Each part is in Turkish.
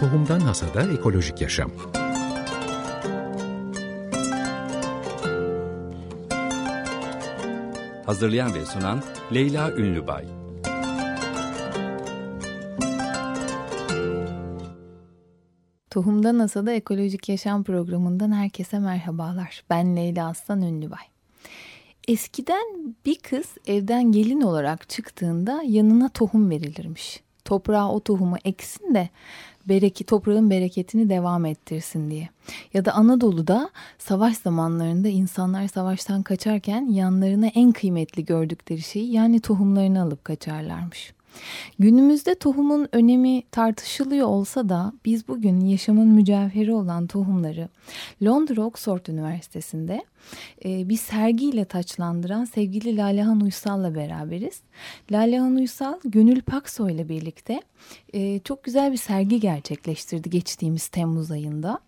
Tohumdan Hasada Ekolojik Yaşam Hazırlayan ve sunan Leyla Ünlübay Tohumdan Hasada Ekolojik Yaşam programından herkese merhabalar. Ben Leyla Aslan Ünlübay. Eskiden bir kız evden gelin olarak çıktığında yanına tohum verilirmiş. Toprağa o tohumu eksin de bereki, toprağın bereketini devam ettirsin diye. Ya da Anadolu'da savaş zamanlarında insanlar savaştan kaçarken yanlarına en kıymetli gördükleri şeyi yani tohumlarını alıp kaçarlarmış. Günümüzde tohumun önemi tartışılıyor olsa da biz bugün yaşamın mücevheri olan tohumları Londra Oxford Üniversitesi'nde e, bir sergiyle taçlandıran sevgili Lalehan Uysal'la beraberiz. Lalehan Uysal, Gönül Pakso ile birlikte e, çok güzel bir sergi gerçekleştirdi geçtiğimiz Temmuz ayında.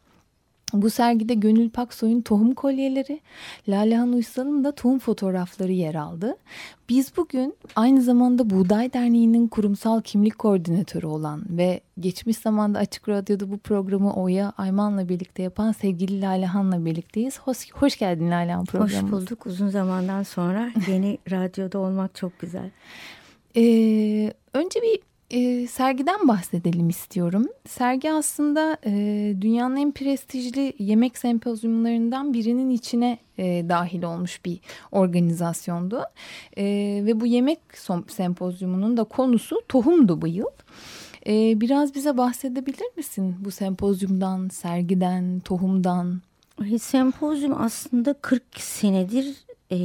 Bu sergide Gönül Paksoy'un tohum kolyeleri, Lalehan Uysal'ın da tohum fotoğrafları yer aldı. Biz bugün aynı zamanda Buğday Derneği'nin kurumsal kimlik koordinatörü olan ve geçmiş zamanda Açık Radyo'da bu programı Oya Ayman'la birlikte yapan sevgili Lalehan'la birlikteyiz. Hoş, hoş geldin Lalehan programımıza. Hoş bulduk. Uzun zamandan sonra yeni radyoda olmak çok güzel. Ee, önce bir e, sergiden bahsedelim istiyorum. Sergi aslında e, dünyanın en prestijli yemek sempozyumlarından birinin içine e, dahil olmuş bir organizasyondu. E, ve bu yemek sempozyumunun da konusu tohumdu bu yıl. E, biraz bize bahsedebilir misin bu sempozyumdan, sergiden, tohumdan? Sempozyum aslında 40 senedir e,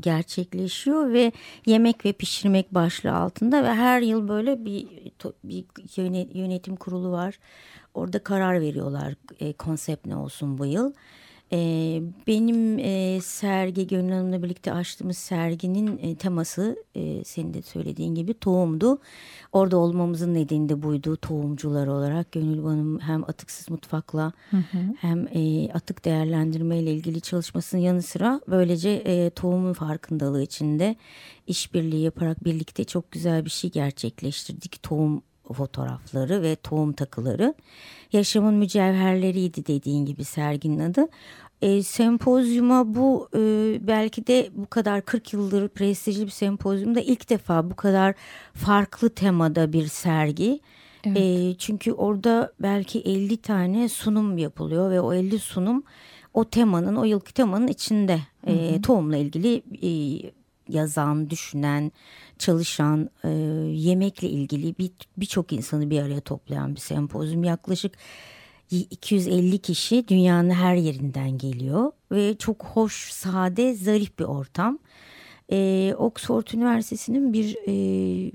gerçekleşiyor ve yemek ve pişirmek başlığı altında ve her yıl böyle bir, bir yönetim kurulu var. Orada karar veriyorlar e, konsept ne olsun bu yıl. Benim e, sergi Gönül Hanım'la birlikte açtığımız serginin e, teması e, senin de söylediğin gibi tohumdu. Orada olmamızın nedeni de buydu tohumcular olarak. Gönül Hanım hem atıksız mutfakla hı hı. hem e, atık değerlendirme ile ilgili çalışmasının yanı sıra böylece e, tohumun farkındalığı içinde işbirliği yaparak birlikte çok güzel bir şey gerçekleştirdik. Tohum fotoğrafları ve tohum takıları. Yaşamın mücevherleriydi dediğin gibi serginin adı. E, sempozyuma bu e, belki de bu kadar 40 yıldır prestijli bir sempozyumda ilk defa bu kadar farklı temada bir sergi. Evet. E, çünkü orada belki 50 tane sunum yapılıyor ve o 50 sunum o temanın o yılki temanın içinde e, tohumla ilgili e, yazan, düşünen, çalışan, e, yemekle ilgili birçok bir insanı bir araya toplayan bir sempozyum. Yaklaşık 250 kişi dünyanın her yerinden geliyor ve çok hoş, sade, zarif bir ortam. E, Oxford Üniversitesi'nin bir e,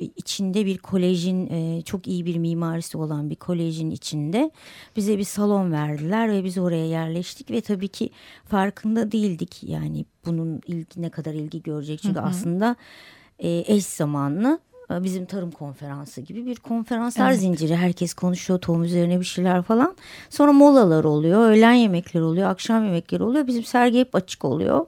içinde bir kolejin e, çok iyi bir mimarisi olan bir kolejin içinde bize bir salon verdiler ve biz oraya yerleştik ve tabii ki farkında değildik yani bunun ilgi ne kadar ilgi görecek çünkü hı hı. aslında e, eş zamanlı e, bizim tarım konferansı gibi bir konferanslar evet. zinciri. Herkes konuşuyor tohum üzerine bir şeyler falan. Sonra molalar oluyor, öğlen yemekleri oluyor, akşam yemekleri oluyor. Bizim sergi hep açık oluyor.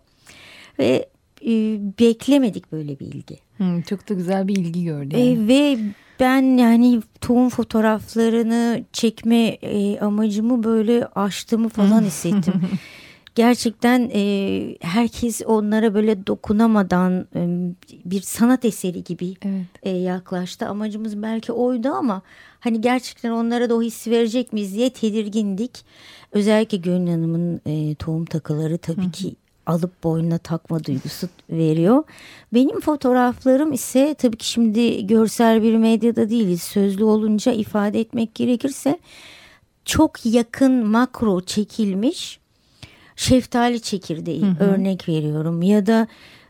Ve e, beklemedik böyle bir ilgi. Hmm, çok da güzel bir ilgi gördü. Yani. E, ve ben yani tohum fotoğraflarını çekme e, amacımı böyle aştığımı falan hissettim. gerçekten e, herkes onlara böyle dokunamadan e, bir sanat eseri gibi evet. e, yaklaştı. Amacımız belki oydu ama hani gerçekten onlara da o hissi verecek miyiz diye tedirgindik. Özellikle Gönül Hanım'ın e, tohum takıları tabii Hı. ki alıp boynuna takma duygusu veriyor. Benim fotoğraflarım ise tabii ki şimdi görsel bir medyada değiliz. Sözlü olunca ifade etmek gerekirse çok yakın makro çekilmiş şeftali çekirdeği hı hı. örnek veriyorum ya da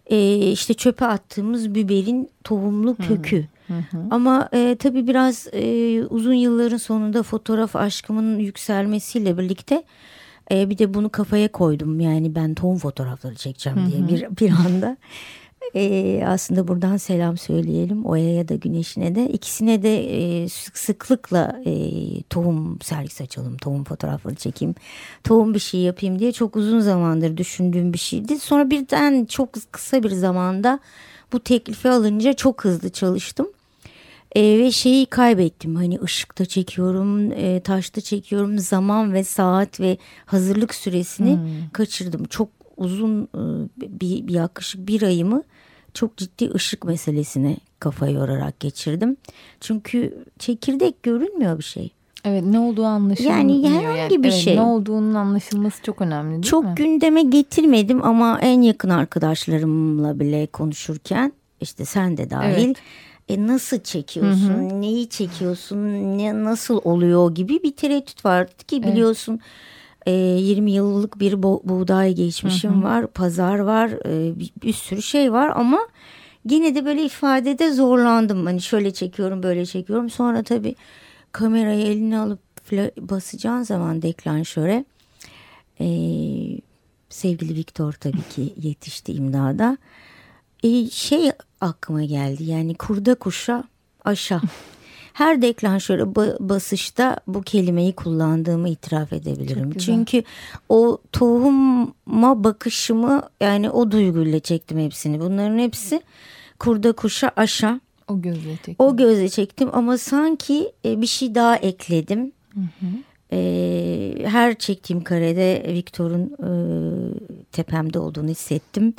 e, işte çöpe attığımız biberin tohumlu kökü. Hı hı. Ama e, tabii biraz e, uzun yılların sonunda fotoğraf aşkımın yükselmesiyle birlikte e, bir de bunu kafaya koydum. Yani ben tohum fotoğrafları çekeceğim hı hı. diye bir bir anda. E, aslında buradan selam söyleyelim Oya'ya da Güneş'ine de. ikisine de e, sık sıklıkla e, tohum sergisi açalım, tohum fotoğrafları çekeyim, tohum bir şey yapayım diye çok uzun zamandır düşündüğüm bir şeydi. Sonra birden çok kısa bir zamanda bu teklifi alınca çok hızlı çalıştım. E, ve şeyi kaybettim hani ışıkta çekiyorum, e, taşta çekiyorum zaman ve saat ve hazırlık süresini hmm. kaçırdım. Çok uzun e, bir, bir yaklaşık bir ayımı çok ciddi ışık meselesine kafa yorarak geçirdim. Çünkü çekirdek görünmüyor bir şey. Evet ne olduğu anlaşılmıyor. Yani herhangi yani. bir evet, şey. Ne olduğunun anlaşılması çok önemli değil çok mi? Çok gündeme getirmedim ama en yakın arkadaşlarımla bile konuşurken işte sen de dahil. Evet. E nasıl çekiyorsun? Hı hı. Neyi çekiyorsun? Ne nasıl oluyor gibi bir tereddüt vardı ki biliyorsun. Evet. E, 20 yıllık bir buğday geçmişim hı hı. var, pazar var, e, bir, bir sürü şey var ama yine de böyle ifadede zorlandım. Hani şöyle çekiyorum, böyle çekiyorum. Sonra tabii kamerayı eline alıp basacağın zaman deklanşöre e, sevgili Viktor tabii ki yetişti imdada. E, şey aklıma geldi yani kurda kuşa aşağı. Her deklanşöre basışta bu kelimeyi kullandığımı itiraf edebilirim. Çünkü o tohuma bakışımı yani o duyguyla çektim hepsini. Bunların hepsi kurda kuşa aşağı. O gözle çektim. O gözle çektim ama sanki e, bir şey daha ekledim. Hı hı. E, her çektiğim karede Viktor'un e, tepemde olduğunu hissettim.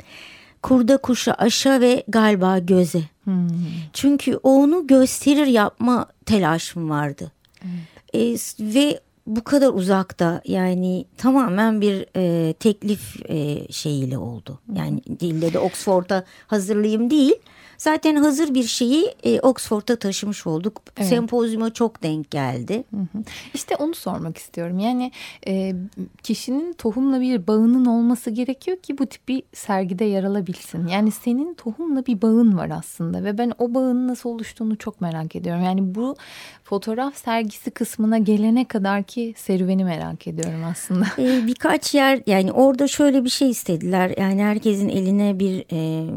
Kurda kuşa aşağı ve galiba göze. Hmm. Çünkü onu gösterir yapma telaşım vardı. Hmm. E, ve bu kadar uzakta yani tamamen bir e, teklif e, şeyiyle oldu. Yani dilde de Oxford'a hazırlayayım değil. Zaten hazır bir şeyi e, Oxford'a taşımış olduk. Evet. Sempozyuma çok denk geldi. Hı hı. İşte onu sormak istiyorum. Yani e, kişinin tohumla bir bağının olması gerekiyor ki bu tip bir sergide yer alabilsin. Yani senin tohumla bir bağın var aslında ve ben o bağın nasıl oluştuğunu çok merak ediyorum. Yani bu fotoğraf sergisi kısmına gelene kadar ki serüveni merak ediyorum aslında. Ee, birkaç yer yani orada şöyle bir şey istediler. Yani herkesin eline bir e,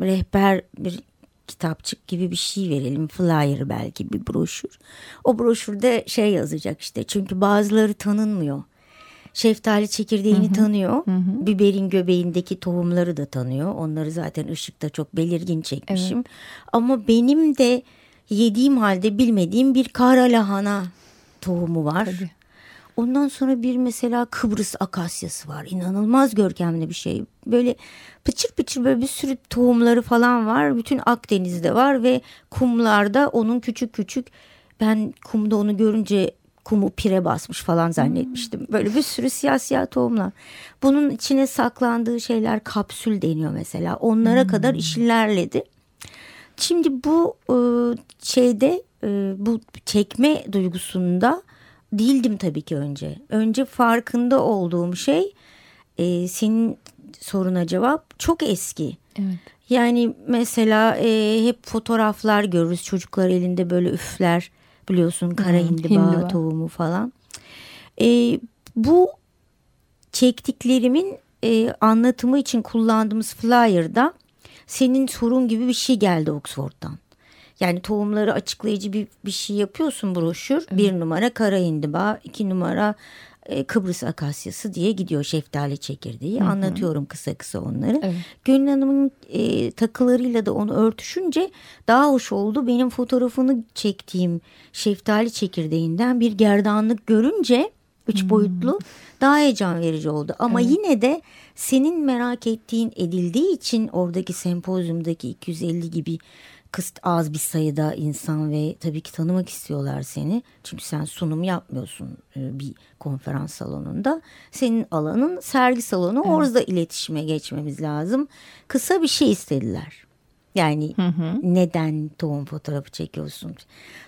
rehber bir kitapçık gibi bir şey verelim. Flyer belki bir broşür. O broşürde şey yazacak işte. Çünkü bazıları tanınmıyor. Şeftali çekirdeğini hı hı. tanıyor. Hı hı. Biberin göbeğindeki tohumları da tanıyor. Onları zaten ışıkta çok belirgin çekmişim. Evet. Ama benim de yediğim halde bilmediğim bir kara lahana tohumu var. Tabii. Ondan sonra bir mesela Kıbrıs akasyası var. İnanılmaz görkemli bir şey. Böyle pıçır pıçır böyle bir sürü tohumları falan var. Bütün Akdeniz'de var ve kumlarda onun küçük küçük ben kumda onu görünce kumu pire basmış falan zannetmiştim. Hmm. Böyle bir sürü siyah siyah tohumlar. Bunun içine saklandığı şeyler kapsül deniyor mesela. Onlara hmm. kadar işlerledi. Şimdi bu e, şeyde e, bu çekme duygusunda değildim tabii ki önce. Önce farkında olduğum şey e, senin soruna cevap çok eski. Evet. Yani mesela e, hep fotoğraflar görürüz çocuklar elinde böyle üfler biliyorsun kara hmm, hindiba, hindiba tohumu falan. E, bu çektiklerimin e, anlatımı için kullandığımız flyer'da senin sorun gibi bir şey geldi Oxford'dan. Yani tohumları açıklayıcı bir, bir şey yapıyorsun broşür. Evet. Bir numara kara indiba, iki numara e, Kıbrıs akasyası diye gidiyor şeftali çekirdeği. Hı hı. Anlatıyorum kısa kısa onları. Evet. Gönül Hanım'ın e, takılarıyla da onu örtüşünce daha hoş oldu. Benim fotoğrafını çektiğim şeftali çekirdeğinden bir gerdanlık görünce üç hmm. boyutlu daha heyecan verici oldu. Ama evet. yine de senin merak ettiğin edildiği için oradaki sempozyumdaki 250 gibi kıst az bir sayıda insan ve tabii ki tanımak istiyorlar seni. Çünkü sen sunum yapmıyorsun e, bir konferans salonunda. Senin alanın sergi salonu evet. orada iletişime geçmemiz lazım. Kısa bir şey istediler. Yani hı hı. neden tohum fotoğrafı çekiyorsun?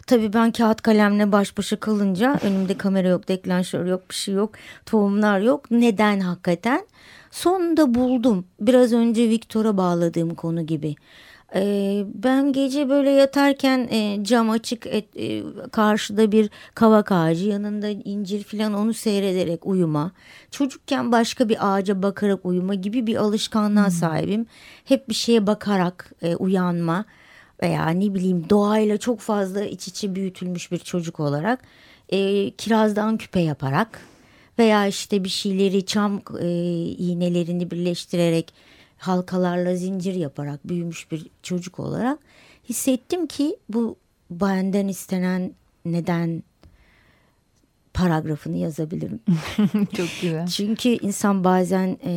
Tabii ben kağıt kalemle baş başa kalınca önümde kamera yok, deklanşör yok, bir şey yok, tohumlar yok. Neden hakikaten? Sonunda buldum. Biraz önce Viktor'a bağladığım konu gibi. Ben gece böyle yatarken e, cam açık et, e, karşıda bir kavak ağacı yanında incir falan onu seyrederek uyuma. Çocukken başka bir ağaca bakarak uyuma gibi bir alışkanlığa hmm. sahibim. Hep bir şeye bakarak e, uyanma veya ne bileyim doğayla çok fazla iç içe büyütülmüş bir çocuk olarak e, kirazdan küpe yaparak veya işte bir şeyleri çam e, iğnelerini birleştirerek halkalarla zincir yaparak büyümüş bir çocuk olarak hissettim ki bu benden istenen neden paragrafını yazabilirim. çok güzel. Çünkü insan bazen e,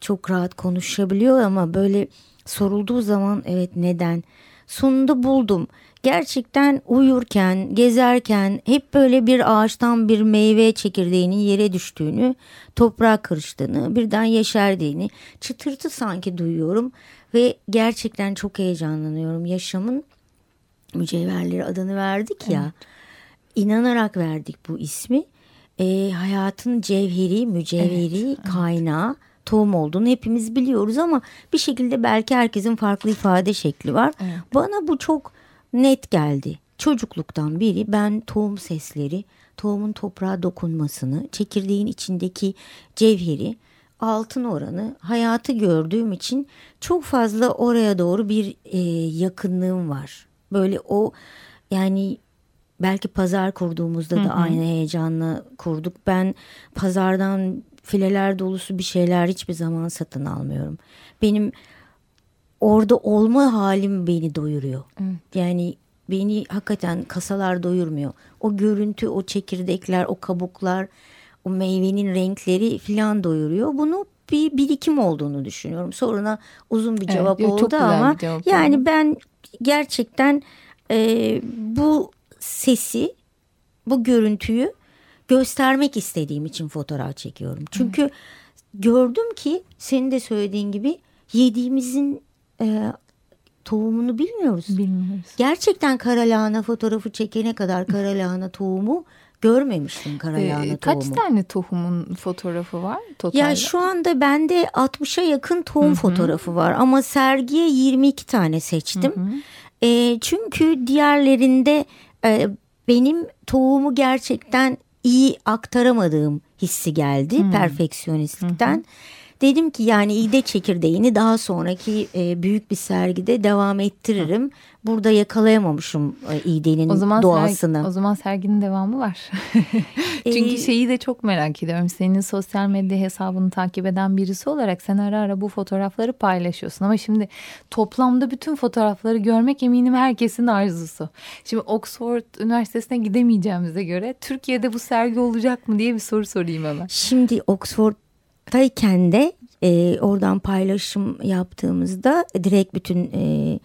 çok rahat konuşabiliyor ama böyle sorulduğu zaman evet neden? Sonunda buldum. Gerçekten uyurken, gezerken hep böyle bir ağaçtan bir meyve çekirdeğinin yere düştüğünü, toprağa karıştığını, birden yeşerdiğini, çıtırtı sanki duyuyorum ve gerçekten çok heyecanlanıyorum. Yaşamın mücevherleri adını verdik ya. Evet. İnanarak verdik bu ismi. E, hayatın cevheri, mücevheri, evet, kaynağı, evet. Tohum olduğunu hepimiz biliyoruz ama bir şekilde belki herkesin farklı ifade şekli var. Evet. Bana bu çok net geldi. Çocukluktan beri ben tohum sesleri, tohumun toprağa dokunmasını, çekirdeğin içindeki cevheri, altın oranı, hayatı gördüğüm için çok fazla oraya doğru bir e, yakınlığım var. Böyle o yani belki pazar kurduğumuzda da hı hı. aynı heyecanla kurduk. Ben pazardan fileler dolusu bir şeyler hiçbir zaman satın almıyorum. Benim orada olma halim beni doyuruyor. Evet. Yani beni hakikaten kasalar doyurmuyor. O görüntü, o çekirdekler, o kabuklar, o meyvenin renkleri filan doyuruyor. Bunu bir birikim olduğunu düşünüyorum. Sonra uzun bir cevap evet, oldu ama cevap yani oldu. ben gerçekten e, bu sesi, bu görüntüyü göstermek istediğim için fotoğraf çekiyorum. Çünkü evet. gördüm ki senin de söylediğin gibi yediğimizin e, tohumunu bilmiyoruz. Bilmiyoruz. Gerçekten kara lahana fotoğrafı çekene kadar kara lahana tohumu görmemiştim kara lahana ee, tohumu. Kaç tane tohumun fotoğrafı var totalde? Ya şu anda bende 60'a yakın tohum Hı-hı. fotoğrafı var ama sergiye 22 tane seçtim. E, çünkü diğerlerinde e, benim tohumu gerçekten iyi aktaramadığım hissi geldi hmm. perfeksiyonistlikten. Hmm. Dedim ki yani iğde çekirdeğini daha sonraki e, büyük bir sergide devam ettiririm. Burada yakalayamamışım e, iğdenin o zaman doğasını. Sergi, o zaman serginin devamı var. Çünkü ee, şeyi de çok merak ediyorum. Senin sosyal medya hesabını takip eden birisi olarak sen ara ara bu fotoğrafları paylaşıyorsun. Ama şimdi toplamda bütün fotoğrafları görmek eminim herkesin arzusu. Şimdi Oxford Üniversitesi'ne gidemeyeceğimize göre Türkiye'de bu sergi olacak mı diye bir soru sorayım hemen. Şimdi Oxford Tayken de e, oradan paylaşım yaptığımızda direkt bütün e,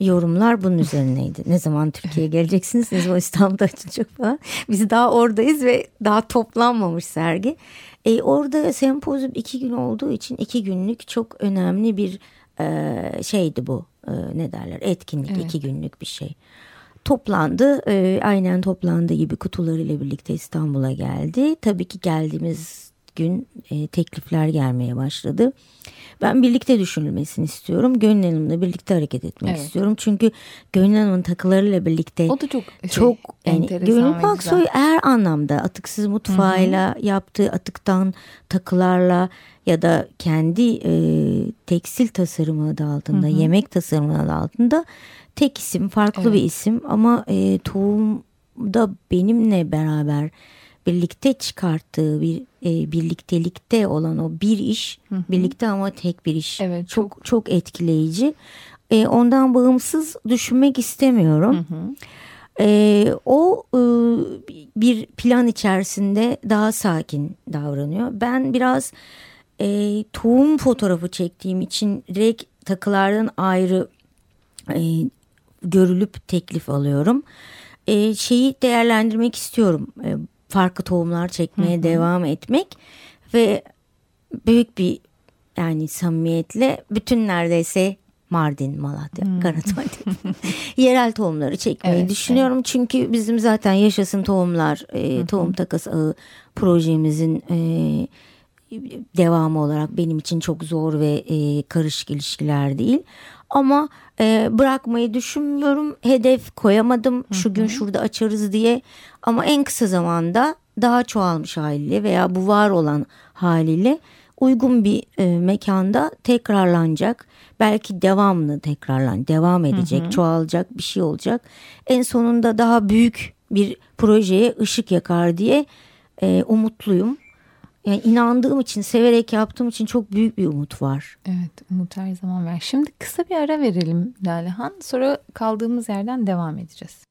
yorumlar bunun üzerineydi. ne zaman Türkiye'ye geleceksiniz, ne zaman İstanbul'da açılacak falan. Biz daha oradayız ve daha toplanmamış sergi. E, orada sempozyum iki gün olduğu için iki günlük çok önemli bir e, şeydi bu. E, ne derler etkinlik evet. iki günlük bir şey toplandı. E, aynen toplandığı gibi kutularıyla birlikte İstanbul'a geldi. Tabii ki geldiğimiz gün e, teklifler gelmeye başladı. Ben birlikte düşünülmesini istiyorum. Gönül Hanım'la birlikte hareket etmek evet. istiyorum. Çünkü Gönül Hanım'ın takılarıyla birlikte o da çok şey, çok yani Gönül Paksoy her anlamda atıksız mutfağıyla Hı-hı. yaptığı atıktan takılarla ya da kendi e, tekstil tasarımı adı altında, Hı-hı. yemek tasarımı adı altında tek isim, farklı evet. bir isim ama e, tohumda benimle beraber birlikte çıkarttığı bir e, birliktelikte olan o bir iş hı hı. birlikte ama tek bir iş. Evet, çok çok, çok etkileyici. E, ondan bağımsız düşünmek istemiyorum. Hı hı. E, o e, bir plan içerisinde daha sakin davranıyor. Ben biraz e, tohum fotoğrafı çektiğim için direkt takılardan ayrı e, görülüp teklif alıyorum. E, şeyi değerlendirmek istiyorum. E, farklı tohumlar çekmeye Hı-hı. devam etmek ve büyük bir yani samimiyetle bütün neredeyse Mardin, Malatya, hmm. Karadeniz'de yerel tohumları çekmeyi evet, düşünüyorum. Evet. Çünkü bizim zaten Yaşasın Tohumlar, e, Tohum Takas Ağı projemizin e, devamı olarak benim için çok zor ve e, karışık ilişkiler değil. Ama e, bırakmayı düşünmüyorum. Hedef koyamadım. Şu gün şurada açarız diye. Ama en kısa zamanda daha çoğalmış haliyle veya bu var olan haliyle uygun bir e, mekanda tekrarlanacak. Belki devamlı tekrarlan, devam edecek, hı hı. çoğalacak bir şey olacak. En sonunda daha büyük bir projeye ışık yakar diye e, umutluyum. Yani inandığım için, severek yaptığım için çok büyük bir umut var. Evet, umut her zaman var. Şimdi kısa bir ara verelim Lalehan. Sonra kaldığımız yerden devam edeceğiz.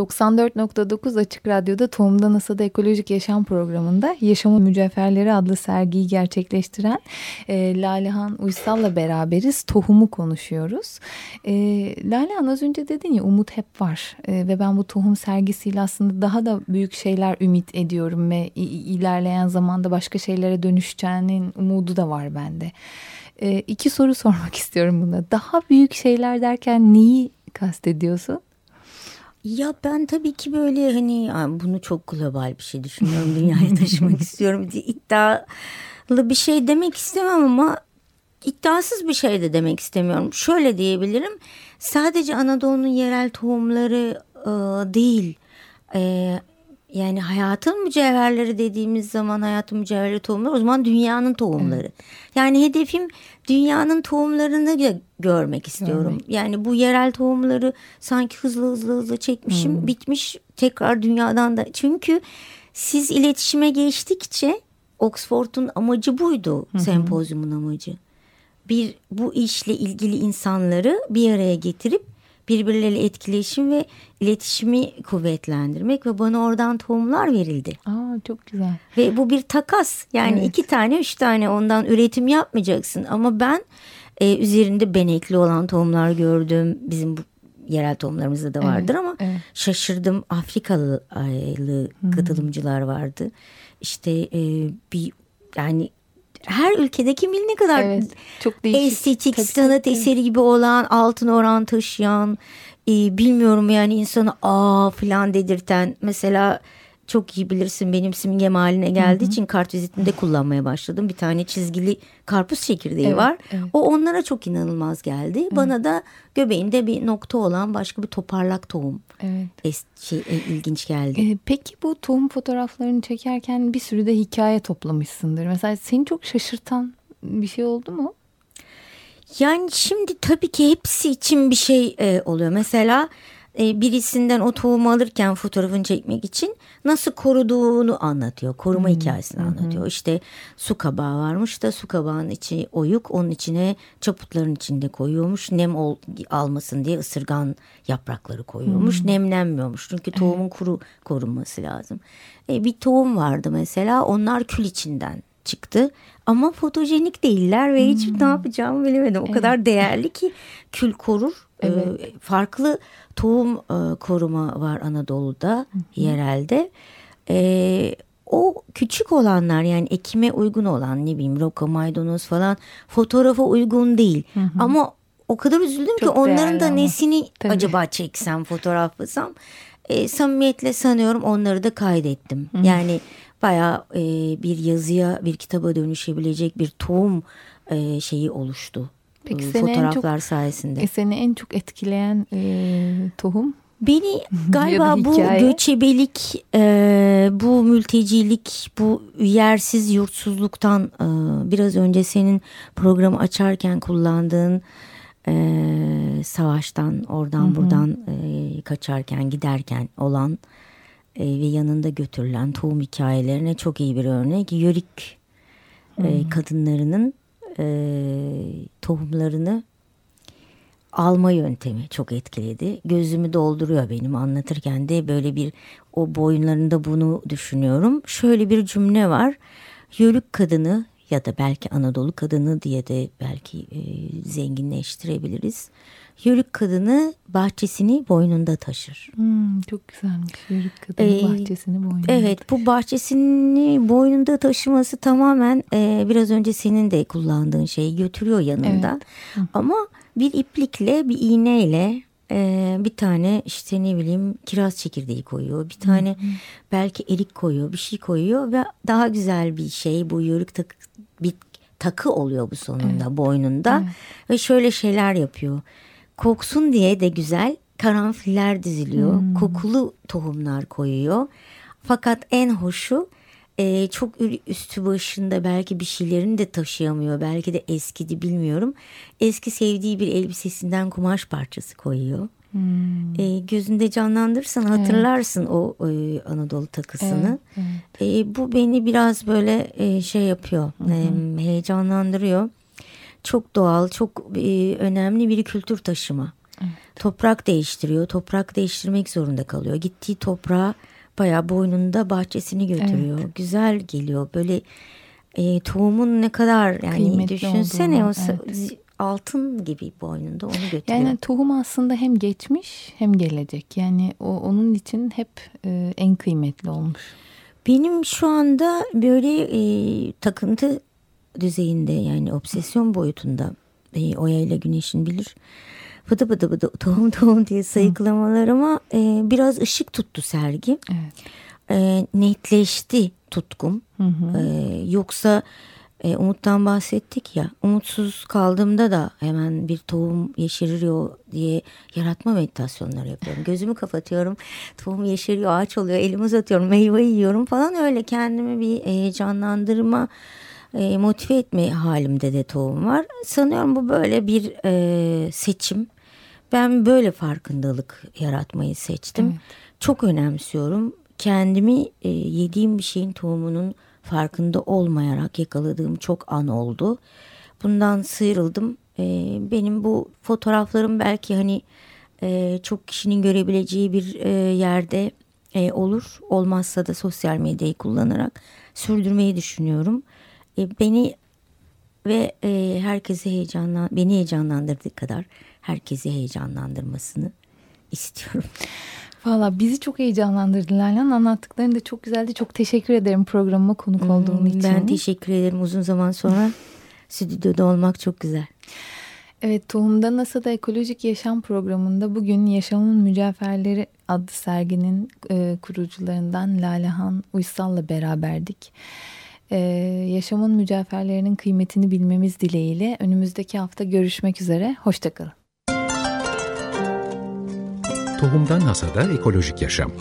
Müzik94.9 Açık Radyo'da Tohumda NASA'da Ekolojik Yaşam programında Yaşamın Mücevherleri adlı sergiyi gerçekleştiren e, Lalehan Uysal'la beraberiz. Tohumu konuşuyoruz. E, Lalehan az önce dedin ya umut hep var e, ve ben bu tohum sergisiyle aslında daha da büyük şeyler ümit ediyorum ve ilerleyen zamanda başka şeylere dönüşeceğinin umudu da var bende. E, iki soru sormak istiyorum buna. Daha büyük şeyler derken neyi kastediyorsun? Ya ben tabii ki böyle hani bunu çok global bir şey düşünüyorum. Dünyaya taşımak istiyorum diye iddialı bir şey demek istemem ama iddiasız bir şey de demek istemiyorum. Şöyle diyebilirim. Sadece Anadolu'nun yerel tohumları e, değil. E, yani hayatın mücevherleri dediğimiz zaman hayatın mücevherleri tohumları o zaman dünyanın tohumları. Evet. Yani hedefim dünyanın tohumlarını görmek istiyorum. Görmek. Yani bu yerel tohumları sanki hızlı hızlı hızlı çekmişim hmm. bitmiş tekrar dünyadan da. Çünkü siz iletişime geçtikçe Oxford'un amacı buydu hmm. sempozyumun amacı. bir bu işle ilgili insanları bir araya getirip birbirleriyle etkileşim ve iletişimi kuvvetlendirmek ve bana oradan tohumlar verildi. Aa çok güzel. Ve bu bir takas yani Evet. iki tane üç tane ondan üretim yapmayacaksın ama ben e, üzerinde benekli olan tohumlar gördüm bizim bu yerel tohumlarımızda da vardır ama evet. şaşırdım Afrikalı aylı katılımcılar vardı işte e, bir yani her ülkede kim bilir ne kadar Evet. Çok değişik. estetik Tabii, sanat tabii. eseri gibi olan altın oran taşıyan e, bilmiyorum yani insana aa falan dedirten mesela çok iyi bilirsin benim simgem haline geldiği için kart vizitimde kullanmaya başladım. Bir tane çizgili karpuz çekirdeği Evet, var. evet. O onlara çok inanılmaz geldi. Bana da göbeğinde bir nokta olan başka bir toparlak tohum Evet. es- şey, e, ilginç geldi. Ee, peki bu tohum fotoğraflarını çekerken bir sürü de hikaye toplamışsındır. Mesela seni çok şaşırtan bir şey oldu mu? Yani şimdi tabii ki hepsi için bir şey e, oluyor. Mesela e, birisinden o tohumu alırken fotoğrafını çekmek için nasıl koruduğunu anlatıyor. Koruma hikayesini anlatıyor. İşte su kabağı varmış da su kabağının içi oyuk. Onun içine çaputların içinde koyuyormuş. Nem ol, almasın diye ısırgan yaprakları koyuyormuş. Nemlenmiyormuş. Çünkü tohumun kuru korunması lazım. E, bir tohum vardı mesela. Onlar kül içinden çıktı. Ama fotojenik değiller ve hiç ne yapacağımı bilemedim. O kadar değerli ki kül korur. Ee, farklı tohum e, koruma var Anadolu'da, yerelde. Ee, o küçük olanlar yani ekime uygun olan ne bileyim roka maydanoz falan fotoğrafa uygun değil. Ama o kadar üzüldüm ki Çok onların değerli da ama. nesini Tabii. acaba çeksem fotoğraflasam. E, samimiyetle sanıyorum onları da kaydettim. Yani bayağı e, bir yazıya bir kitaba dönüşebilecek bir tohum e, şeyi oluştu. Peki e, seni en fotoğraflar çok- sayesinde. E, seni en çok etkileyen e, tohum? Beni galiba bu göçebelik, e, bu mültecilik, bu yersiz yurtsuzluktan e, biraz önce senin programı açarken kullandığın e, savaştan oradan buradan e, kaçarken giderken olan e, ve yanında götürülen tohum hikayelerine çok iyi bir örnek. Yörük e, kadınlarının e, tohumlarını alma yöntemi çok etkiledi. Gözümü dolduruyor benim anlatırken de böyle bir o boyunlarında bunu düşünüyorum. Şöyle bir cümle var. Yörük kadını ya da belki Anadolu kadını diye de belki e, zenginleştirebiliriz. Yörük kadını bahçesini boynunda taşır. Hmm, çok güzelmiş. Yörük kadın Ee, bahçesini boynunda. Evet bu bahçesini boynunda taşıması tamamen e, biraz önce senin de kullandığın şeyi götürüyor yanında. Ama bir iplikle bir iğneyle e, bir tane işte ne bileyim kiraz çekirdeği koyuyor. Bir tane belki erik koyuyor bir şey koyuyor ve daha güzel bir şey bu yörük takı, bir takı oluyor bu sonunda boynunda. Ve şöyle şeyler yapıyor. Koksun diye de güzel karanfiller diziliyor. Kokulu tohumlar koyuyor. Fakat en hoşu e, çok üstü başında belki bir şeylerini de taşıyamıyor. Belki de eskidi bilmiyorum. Eski sevdiği bir elbisesinden kumaş parçası koyuyor. E, gözünde canlandırırsan hatırlarsın o e, Anadolu takısını. E, bu beni biraz böyle e, şey yapıyor, e, heyecanlandırıyor. Çok doğal, çok e, önemli bir kültür taşıma. Toprak değiştiriyor, toprak değiştirmek zorunda kalıyor. Gittiği toprağa bayağı boynunda bahçesini götürüyor. Güzel geliyor. Böyle e, tohumun ne kadar yani Kıymetli düşünsene olduğunu, o evet. altın gibi boynunda onu götürüyor. Yani tohum aslında hem geçmiş hem gelecek. Yani o onun için hep e, en kıymetli olmuş. Benim şu anda böyle e, takıntı düzeyinde yani obsesyon boyutunda e, Oya ile Güneş'in bilir. Bıdı bıdı bıdı tohum tohum diye sayıklamalarıma e, biraz ışık tuttu sergi. Evet. E, netleşti tutkum. E, yoksa e, Umut'tan bahsettik ya. Umutsuz kaldığımda da hemen bir tohum yeşeriyor diye yaratma meditasyonları yapıyorum. Gözümü kapatıyorum. Tohum yeşeriyor, ağaç oluyor. Elimi uzatıyorum, meyve yiyorum falan öyle kendimi bir heyecanlandırma e, motive etme halimde de tohum var. Sanıyorum bu böyle bir e, seçim. Ben böyle farkındalık yaratmayı seçtim. Çok önemsiyorum. Kendimi e, yediğim bir şeyin tohumunun farkında olmayarak yakaladığım çok an oldu. bundan sıyrıldım. E, benim bu fotoğraflarım belki hani e, çok kişinin görebileceği bir e, yerde e, olur. Olmazsa da sosyal medyayı kullanarak sürdürmeyi düşünüyorum. E, beni ve e, herkesi heyecanlan beni heyecanlandırdığı kadar herkesi heyecanlandırmasını istiyorum. Valla bizi çok heyecanlandırdı Laylan. Anlattıkların da çok güzeldi. Çok teşekkür ederim programıma konuk hmm, olduğun için. Ben teşekkür ederim. Uzun zaman sonra stüdyoda olmak çok güzel. Evet Tohumda NASA'da Ekolojik Yaşam programında bugün Yaşamın Mücevherleri adlı serginin e, kurucularından Lalehan Uysal'la beraberdik. Ee, yaşamın mücevherlerinin kıymetini bilmemiz dileğiyle önümüzdeki hafta görüşmek üzere. Hoşçakalın. Tohumdan Hasada Ekolojik Yaşam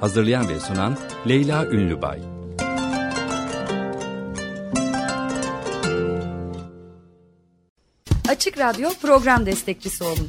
Hazırlayan ve sunan Leyla Ünlübay Açık Radyo program destekçisi olun